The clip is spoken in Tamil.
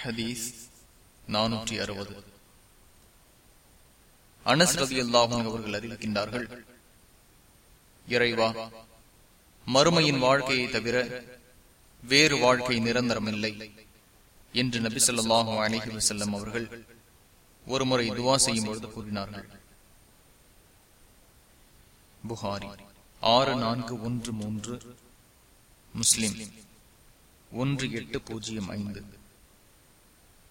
ஹதீஸ் நானூற்றி அறுபது. அனஸ் ரதி அல்லாஹும் அவர்கள் அறிவிக்கின்றார்கள் இறைவா மறுமையின் வாழ்க்கையை தவிர வேறு வாழ்க்கை நிரந்தரமில்லை என்று நபி சொல்லாஹு அலிஹி வசல்லம் அவர்கள் ஒருமுறை துவா செய்யும் பொழுது கூறினார்கள். புகாரி ஆறு நான்கு ஒன்று மூன்று முஸ்லிம் ஒன்று எட்டு பூஜ்ஜியம் ஐந்து.